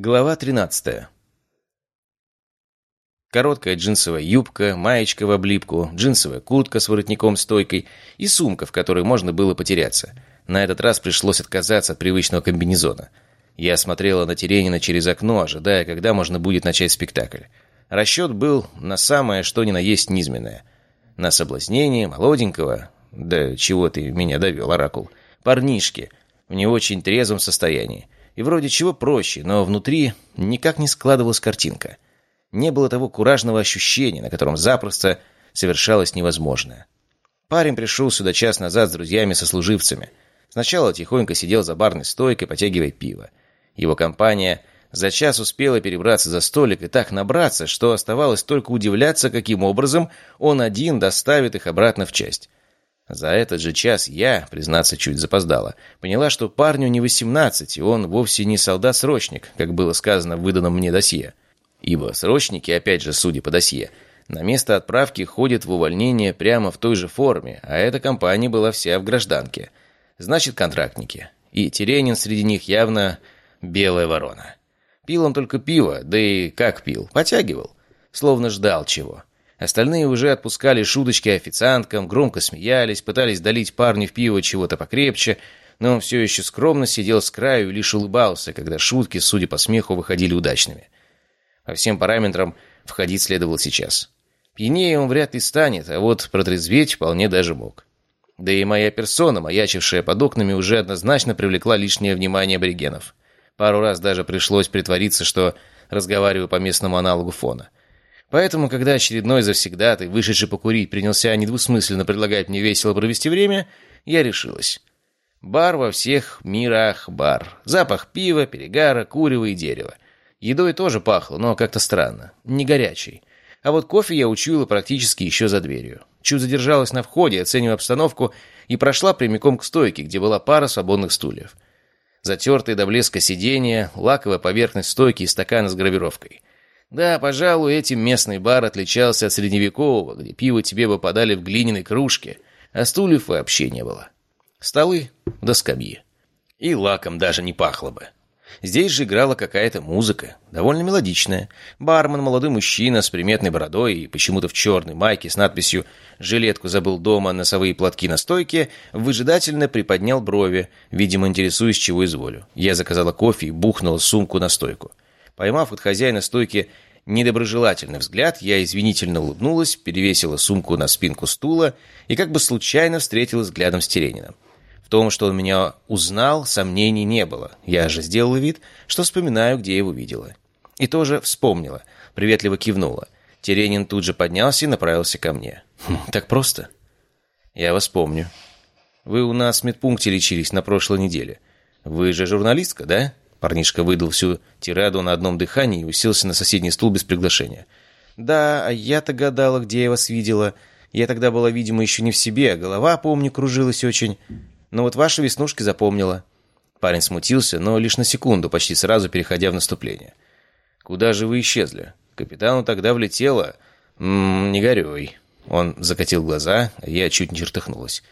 Глава 13. Короткая джинсовая юбка, маечка в облипку, джинсовая куртка с воротником-стойкой и сумка, в которой можно было потеряться. На этот раз пришлось отказаться от привычного комбинезона. Я смотрела на Теренина через окно, ожидая, когда можно будет начать спектакль. Расчет был на самое что ни на есть низменное. На соблазнение молоденького, да чего ты меня довел, оракул, парнишки, в не очень трезвом состоянии. И вроде чего проще, но внутри никак не складывалась картинка. Не было того куражного ощущения, на котором запросто совершалось невозможное. Парень пришел сюда час назад с друзьями-сослуживцами. Сначала тихонько сидел за барной стойкой, потягивая пиво. Его компания за час успела перебраться за столик и так набраться, что оставалось только удивляться, каким образом он один доставит их обратно в часть. За этот же час я, признаться, чуть запоздала, поняла, что парню не 18, и он вовсе не солдат-срочник, как было сказано в выданном мне досье. Ибо срочники, опять же, судя по досье, на место отправки ходят в увольнение прямо в той же форме, а эта компания была вся в гражданке. Значит, контрактники. И Теренин среди них явно белая ворона. Пил он только пиво, да и как пил, потягивал, словно ждал чего. Остальные уже отпускали шуточки официанткам, громко смеялись, пытались долить парню в пиво чего-то покрепче, но он все еще скромно сидел с краю и лишь улыбался, когда шутки, судя по смеху, выходили удачными. По всем параметрам входить следовало сейчас. Пьянее он вряд ли станет, а вот протрезветь вполне даже мог. Да и моя персона, маячившая под окнами, уже однозначно привлекла лишнее внимание аборигенов. Пару раз даже пришлось притвориться, что разговариваю по местному аналогу фона. Поэтому, когда очередной завсегдатый, вышедший покурить, принялся недвусмысленно предлагать мне весело провести время, я решилась. Бар во всех мирах бар. Запах пива, перегара, курева и дерева. Едой тоже пахло, но как-то странно. Не горячий. А вот кофе я учуяла практически еще за дверью. Чуть задержалась на входе, оценивая обстановку, и прошла прямиком к стойке, где была пара свободных стульев. Затертые до блеска сиденья, лаковая поверхность стойки и стаканы с гравировкой. Да, пожалуй, этим местный бар отличался от средневекового, где пиво тебе бы подали в глиняной кружке, а стульев вообще не было. Столы да скамьи. И лаком даже не пахло бы. Здесь же играла какая-то музыка, довольно мелодичная. Бармен, молодой мужчина с приметной бородой и почему-то в черной майке с надписью «Жилетку забыл дома, носовые платки на стойке», выжидательно приподнял брови, видимо, интересуясь, чего изволю. Я заказала кофе и бухнула сумку на стойку. Поймав от хозяина стойки недоброжелательный взгляд, я извинительно улыбнулась, перевесила сумку на спинку стула и как бы случайно встретилась взглядом с Терениным. В том, что он меня узнал, сомнений не было. Я же сделала вид, что вспоминаю, где его видела. И тоже вспомнила, приветливо кивнула. Теренин тут же поднялся и направился ко мне. «Хм, «Так просто?» «Я вас помню. Вы у нас в медпункте лечились на прошлой неделе. Вы же журналистка, да?» Парнишка выдал всю тираду на одном дыхании и уселся на соседний стул без приглашения. «Да, а я-то гадала, где я вас видела. Я тогда была, видимо, еще не в себе, а голова, помню, кружилась очень. Но вот ваши веснушки запомнила». Парень смутился, но лишь на секунду, почти сразу переходя в наступление. «Куда же вы исчезли? Капитану тогда влетело...» «М -м, «Не горюй». Он закатил глаза, а я чуть не чертыхнулась.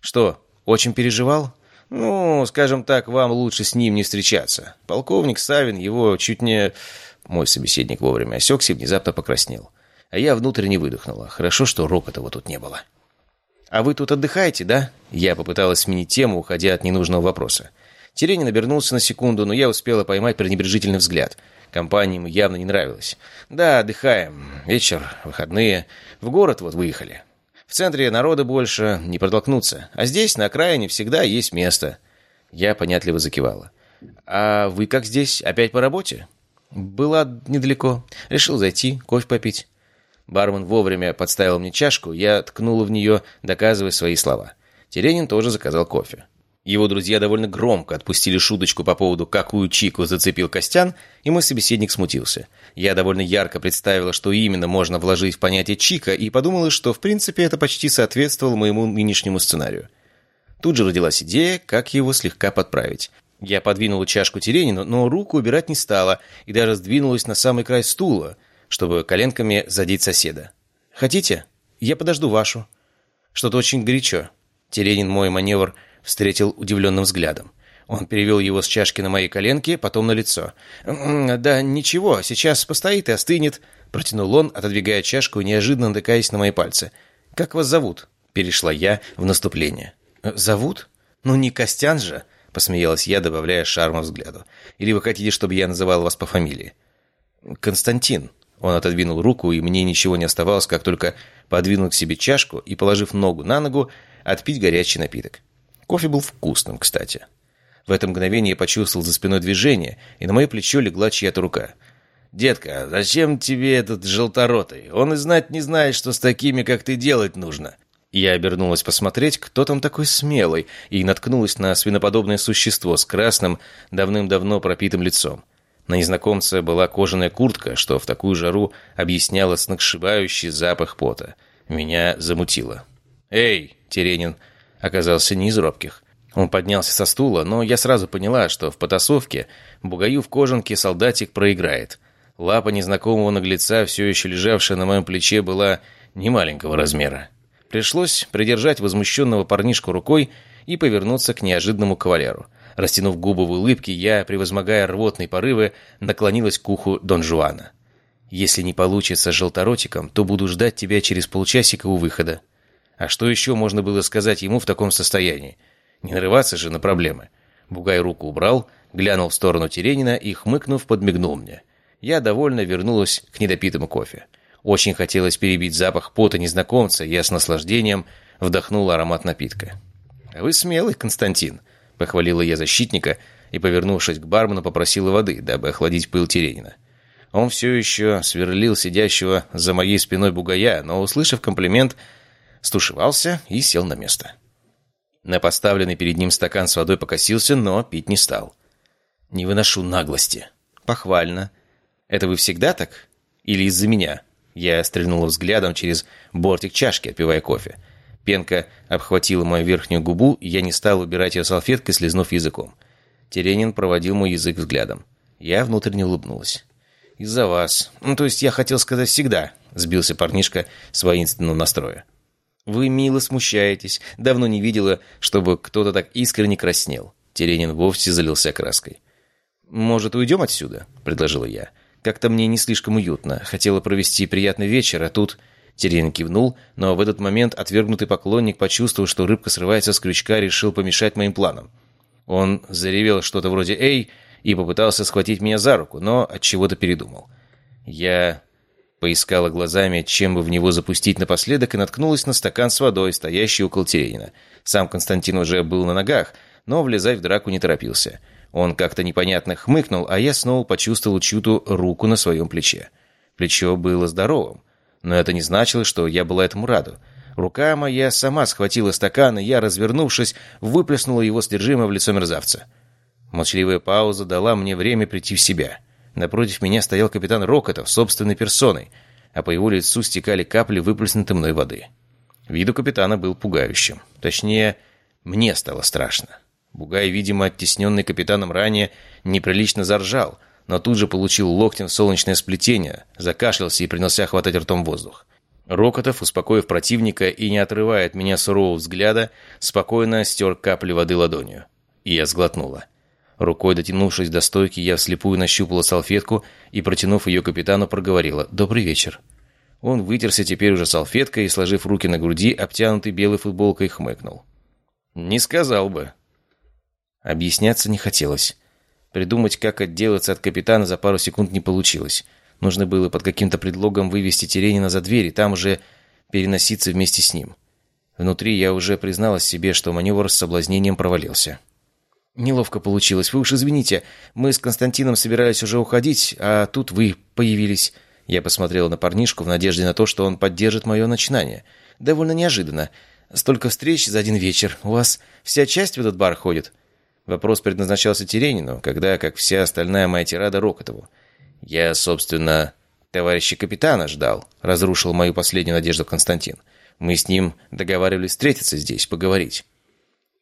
«Что, очень переживал?» «Ну, скажем так, вам лучше с ним не встречаться. Полковник Савин его чуть не...» Мой собеседник вовремя осекся и внезапно покраснел. А я внутренне выдохнула. Хорошо, что Рокотова тут не было. «А вы тут отдыхаете, да?» Я попыталась сменить тему, уходя от ненужного вопроса. Теренин обернулся на секунду, но я успела поймать пренебрежительный взгляд. Компания ему явно не нравилась. «Да, отдыхаем. Вечер, выходные. В город вот выехали. В центре народа больше не протолкнуться, а здесь, на окраине, всегда есть место». Я понятливо закивала. «А вы как здесь? Опять по работе?» «Была недалеко. Решил зайти, кофе попить». Бармен вовремя подставил мне чашку, я ткнула в нее, доказывая свои слова. Теренин тоже заказал кофе. Его друзья довольно громко отпустили шуточку по поводу «какую чику зацепил Костян», и мой собеседник смутился. Я довольно ярко представила, что именно можно вложить в понятие «чика», и подумала, что в принципе это почти соответствовало моему нынешнему сценарию. Тут же родилась идея, как его слегка подправить. Я подвинула чашку Теренину, но руку убирать не стала, и даже сдвинулась на самый край стула, чтобы коленками задеть соседа. «Хотите? Я подожду вашу». «Что-то очень горячо». Теренин мой маневр встретил удивленным взглядом. Он перевел его с чашки на мои коленки, потом на лицо. «Да ничего, сейчас постоит и остынет», — протянул он, отодвигая чашку неожиданно натыкаясь на мои пальцы. «Как вас зовут?» — перешла я в наступление. «Зовут? Ну не Костян же?» — посмеялась я, добавляя шарма взгляду. «Или вы хотите, чтобы я называл вас по фамилии?» «Константин». Он отодвинул руку, и мне ничего не оставалось, как только подвинуть к себе чашку и, положив ногу на ногу, отпить горячий напиток. Кофе был вкусным, кстати. В это мгновение я почувствовал за спиной движение, и на мое плечо легла чья-то рука. «Детка, зачем тебе этот желторотый? Он и знать не знает, что с такими, как ты, делать нужно». Я обернулась посмотреть, кто там такой смелый, и наткнулась на свиноподобное существо с красным, давным-давно пропитым лицом. На незнакомце была кожаная куртка, что в такую жару объясняло сногсшибающий запах пота. Меня замутило. «Эй!» — Теренин оказался не из робких. Он поднялся со стула, но я сразу поняла, что в потасовке бугаю в кожанке солдатик проиграет. Лапа незнакомого наглеца, все еще лежавшая на моем плече, была немаленького размера. Пришлось придержать возмущенного парнишку рукой и повернуться к неожиданному кавалеру. Растянув губы в улыбке, я, превозмогая рвотные порывы, наклонилась к уху Дон Жуана. «Если не получится желторотиком, то буду ждать тебя через полчасика у выхода». А что еще можно было сказать ему в таком состоянии? Не нарываться же на проблемы. Бугай руку убрал, глянул в сторону Теренина и, хмыкнув, подмигнул мне. Я довольно вернулась к недопитому кофе. Очень хотелось перебить запах пота незнакомца, я с наслаждением вдохнул аромат напитка. «Вы смелый, Константин», — похвалила я защитника и, повернувшись к бармену, попросила воды, дабы охладить пыл Теренина. Он все еще сверлил сидящего за моей спиной бугая, но, услышав комплимент, стушевался и сел на место. На поставленный перед ним стакан с водой покосился, но пить не стал. «Не выношу наглости». «Похвально. Это вы всегда так? Или из-за меня?» Я стрельнула взглядом через бортик чашки, отпивая кофе. Пенка обхватила мою верхнюю губу, и я не стал убирать ее салфеткой, слезнув языком. Теренин проводил мой язык взглядом. Я внутренне улыбнулась. «Из-за вас. Ну, то есть я хотел сказать всегда», — сбился парнишка с воинственного настроя. «Вы мило смущаетесь. Давно не видела, чтобы кто-то так искренне краснел». Теренин вовсе залился краской. «Может, уйдем отсюда?» — предложила я. «Как-то мне не слишком уютно. Хотела провести приятный вечер, а тут...» Теренин кивнул, но в этот момент отвергнутый поклонник почувствовал, что рыбка срывается с крючка, решил помешать моим планам. Он заревел что-то вроде «Эй!» и попытался схватить меня за руку, но от чего то передумал. Я Поискала глазами, чем бы в него запустить напоследок, и наткнулась на стакан с водой, стоящий около Теренина. Сам Константин уже был на ногах, но влезать в драку не торопился. Он как-то непонятно хмыкнул, а я снова почувствовал чью-то руку на своем плече. Плечо было здоровым, но это не значило, что я была этому раду. Рука моя сама схватила стакан, и я, развернувшись, выплеснула его содержимое в лицо мерзавца. Молчаливая пауза дала мне время прийти в себя. Напротив меня стоял капитан Рокотов собственной персоной, а по его лицу стекали капли выплеснутой мной воды. Вид у капитана был пугающим. Точнее, мне стало страшно. Бугай, видимо, оттесненный капитаном ранее, неприлично заржал, но тут же получил локтем солнечное сплетение, закашлялся и принялся хватать ртом воздух. Рокотов, успокоив противника и не отрывая от меня сурового взгляда, спокойно стер капли воды ладонью. И я сглотнула. Рукой дотянувшись до стойки, я вслепую нащупала салфетку и, протянув ее капитану, проговорила «Добрый вечер». Он вытерся теперь уже салфеткой и, сложив руки на груди, обтянутый белой футболкой, хмыкнул. «Не сказал бы». Объясняться не хотелось. Придумать, как отделаться от капитана, за пару секунд не получилось. Нужно было под каким-то предлогом вывести Теренина за дверь и там уже переноситься вместе с ним. Внутри я уже призналась себе, что маневр с соблазнением провалился. «Неловко получилось. Вы уж извините. Мы с Константином собирались уже уходить, а тут вы появились». Я посмотрел на парнишку в надежде на то, что он поддержит мое начинание. Довольно неожиданно. Столько встреч за один вечер. У вас вся часть в этот бар ходит?» Вопрос предназначался Теренину, когда, как вся остальная моя тирада, Рокотову. «Я, собственно, товарища капитана ждал», — разрушил мою последнюю надежду Константин. «Мы с ним договаривались встретиться здесь, поговорить».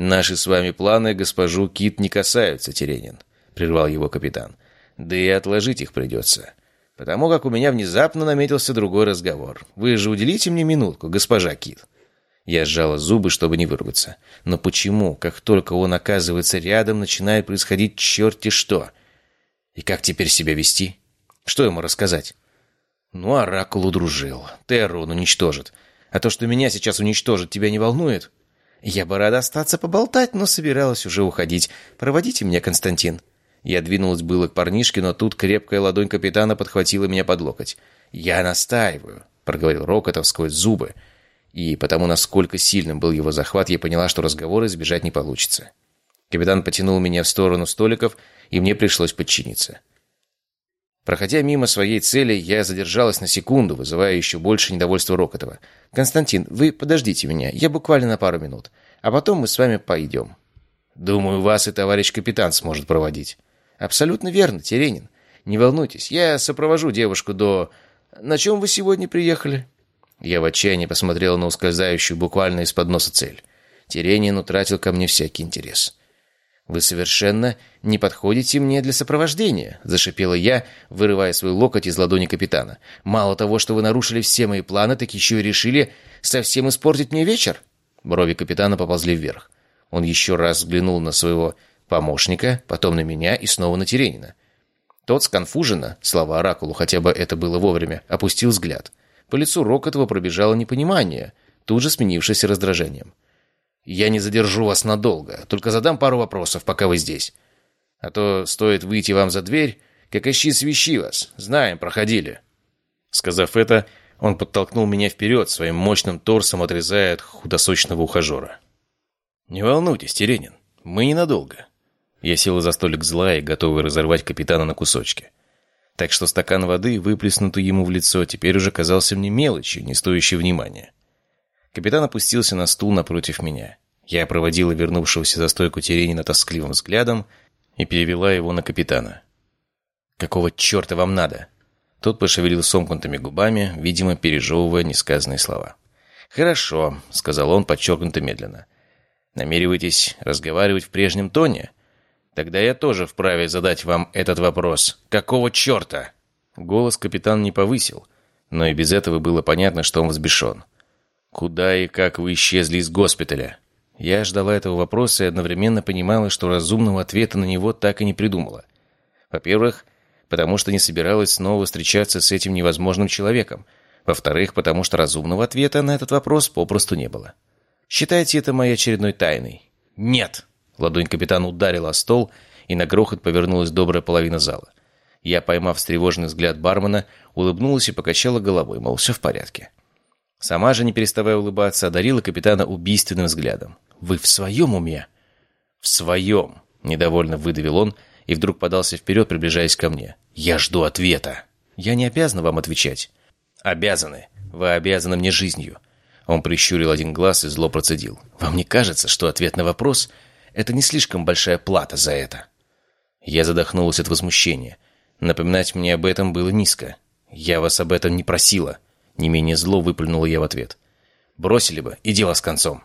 «Наши с вами планы госпожу Кит не касаются, Теренин», — прервал его капитан. «Да и отложить их придется. Потому как у меня внезапно наметился другой разговор. Вы же уделите мне минутку, госпожа Кит». Я сжала зубы, чтобы не вырваться. Но почему, как только он оказывается рядом, начинает происходить черти что? И как теперь себя вести? Что ему рассказать? Ну, Оракул удружил. Терру он уничтожит. А то, что меня сейчас уничтожит, тебя не волнует? Я бы рада остаться поболтать, но собиралась уже уходить. Проводите меня, Константин. Я двинулась было к парнишке, но тут крепкая ладонь капитана подхватила меня под локоть. «Я настаиваю», — проговорил Рокотов сквозь зубы. И потому, насколько сильным был его захват, я поняла, что разговора избежать не получится. Капитан потянул меня в сторону столиков, и мне пришлось подчиниться. Проходя мимо своей цели, я задержалась на секунду, вызывая еще больше недовольства Рокотова. «Константин, вы подождите меня, я буквально на пару минут, а потом мы с вами пойдем». «Думаю, вас и товарищ капитан сможет проводить». «Абсолютно верно, Теренин. Не волнуйтесь, я сопровожу девушку до... На чем вы сегодня приехали?» Я в отчаянии посмотрел на ускользающую буквально из-под носа цель. Теренин утратил ко мне всякий интерес. «Вы совершенно не подходите мне для сопровождения», — зашипела я, вырывая свой локоть из ладони капитана. «Мало того, что вы нарушили все мои планы, так еще и решили совсем испортить мне вечер?» Брови капитана поползли вверх. Он еще раз взглянул на своего помощника, потом на меня и снова на Теренина. Тот сконфуженно, слова Оракулу, хотя бы это было вовремя, опустил взгляд. По лицу Рокотова пробежало непонимание, тут же сменившееся раздражением. «Я не задержу вас надолго, только задам пару вопросов, пока вы здесь. А то стоит выйти вам за дверь, как ищи свищи вас. Знаем, проходили». Сказав это, он подтолкнул меня вперед, своим мощным торсом отрезая от худосочного ухажера. «Не волнуйтесь, Теренин, мы ненадолго». Я сел за столик злая, готовый разорвать капитана на кусочки так что стакан воды, выплеснутый ему в лицо, теперь уже казался мне мелочью, не стоящей внимания. Капитан опустился на стул напротив меня. Я проводила вернувшегося за стойку Теренина тоскливым взглядом и перевела его на капитана. «Какого черта вам надо?» Тот пошевелил сомкнутыми губами, видимо, пережевывая несказанные слова. «Хорошо», — сказал он подчеркнуто медленно. «Намереваетесь разговаривать в прежнем тоне?» Тогда я тоже вправе задать вам этот вопрос. Какого черта?» Голос капитан не повысил, но и без этого было понятно, что он взбешен. «Куда и как вы исчезли из госпиталя?» Я ждала этого вопроса и одновременно понимала, что разумного ответа на него так и не придумала. Во-первых, потому что не собиралась снова встречаться с этим невозможным человеком. Во-вторых, потому что разумного ответа на этот вопрос попросту не было. Считайте это моей очередной тайной. «Нет!» Ладонь капитана ударила о стол, и на грохот повернулась добрая половина зала. Я, поймав встревоженный взгляд бармена, улыбнулась и покачала головой, мол, все в порядке. Сама же, не переставая улыбаться, одарила капитана убийственным взглядом. «Вы в своем уме?» «В своем!» — недовольно выдавил он и вдруг подался вперед, приближаясь ко мне. «Я жду ответа!» «Я не обязана вам отвечать». «Обязаны. Вы обязаны мне жизнью». Он прищурил один глаз и зло процедил. «Вам не кажется, что ответ на вопрос это не слишком большая плата за это. Я задохнулась от возмущения. Напоминать мне об этом было низко. Я вас об этом не просила. Не менее зло выплюнула я в ответ. Бросили бы, и дело с концом.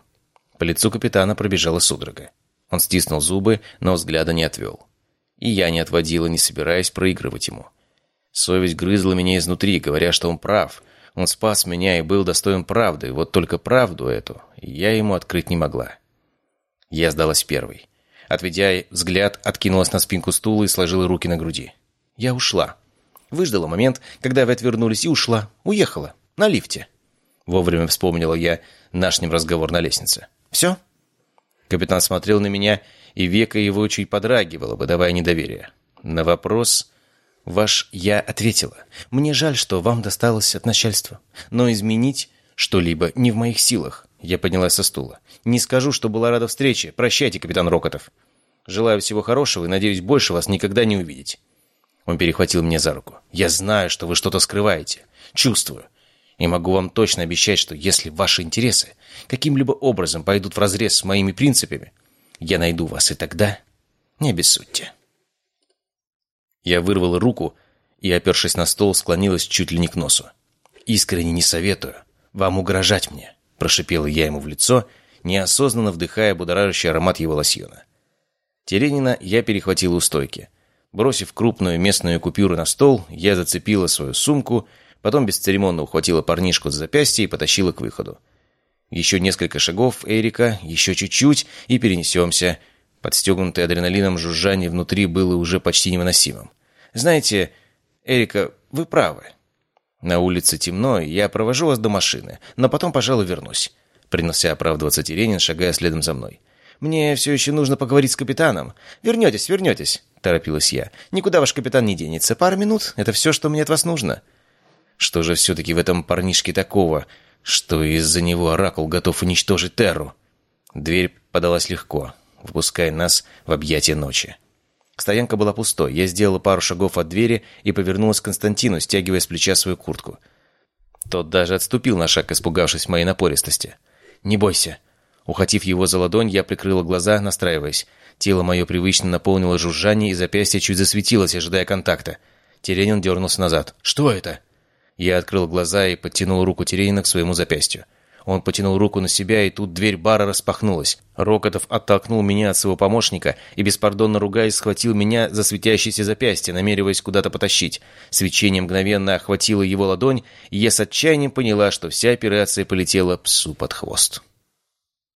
По лицу капитана пробежала судорога. Он стиснул зубы, но взгляда не отвел. И я не отводила, не собираясь проигрывать ему. Совесть грызла меня изнутри, говоря, что он прав. Он спас меня и был достоин правды, вот только правду эту я ему открыть не могла. Я сдалась первой. Отведя взгляд, откинулась на спинку стула и сложила руки на груди. Я ушла. Выждала момент, когда вы отвернулись, и ушла. Уехала. На лифте. Вовремя вспомнила я наш ним разговор на лестнице. «Все?» Капитан смотрел на меня, и века его чуть подрагивало, выдавая недоверие. На вопрос ваш я ответила. «Мне жаль, что вам досталось от начальства, но изменить что-либо не в моих силах. Я поднялась со стула. «Не скажу, что была рада встрече. Прощайте, капитан Рокотов. Желаю всего хорошего и надеюсь больше вас никогда не увидеть». Он перехватил меня за руку. «Я знаю, что вы что-то скрываете. Чувствую. И могу вам точно обещать, что если ваши интересы каким-либо образом пойдут вразрез с моими принципами, я найду вас, и тогда не обессудьте». Я вырвала руку и, опершись на стол, склонилась чуть ли не к носу. «Искренне не советую вам угрожать мне. Прошипела я ему в лицо, неосознанно вдыхая будоражащий аромат его лосьона. Теренина я перехватил у стойки. Бросив крупную местную купюру на стол, я зацепила свою сумку, потом бесцеремонно ухватила парнишку за запястье и потащила к выходу. Еще несколько шагов, Эрика, еще чуть-чуть, и перенесемся. Подстегнутый адреналином жужжание внутри было уже почти невыносимым. Знаете, Эрика, вы правы. На улице темно, я провожу вас до машины, но потом, пожалуй, вернусь. Принялся оправдываться Теренин, шагая следом за мной. «Мне все еще нужно поговорить с капитаном. Вернетесь, вернетесь», — торопилась я. «Никуда ваш капитан не денется. Пару минут — это все, что мне от вас нужно». Что же все-таки в этом парнишке такого, что из-за него Оракул готов уничтожить Терру? Дверь подалась легко, выпуская нас в объятия ночи. Стоянка была пустой. Я сделала пару шагов от двери и повернулась к Константину, стягивая с плеча свою куртку. Тот даже отступил на шаг, испугавшись моей напористости. «Не бойся». Ухватив его за ладонь, я прикрыла глаза, настраиваясь. Тело мое привычно наполнило жужжание, и запястье чуть засветилось, ожидая контакта. Теренин дернулся назад. «Что это?» Я открыл глаза и подтянул руку Теренина к своему запястью. Он потянул руку на себя, и тут дверь бара распахнулась. Рокотов оттолкнул меня от своего помощника и, беспардонно ругаясь, схватил меня за светящееся запястье, намереваясь куда-то потащить. Свечение мгновенно охватило его ладонь, и я с отчаянием поняла, что вся операция полетела псу под хвост.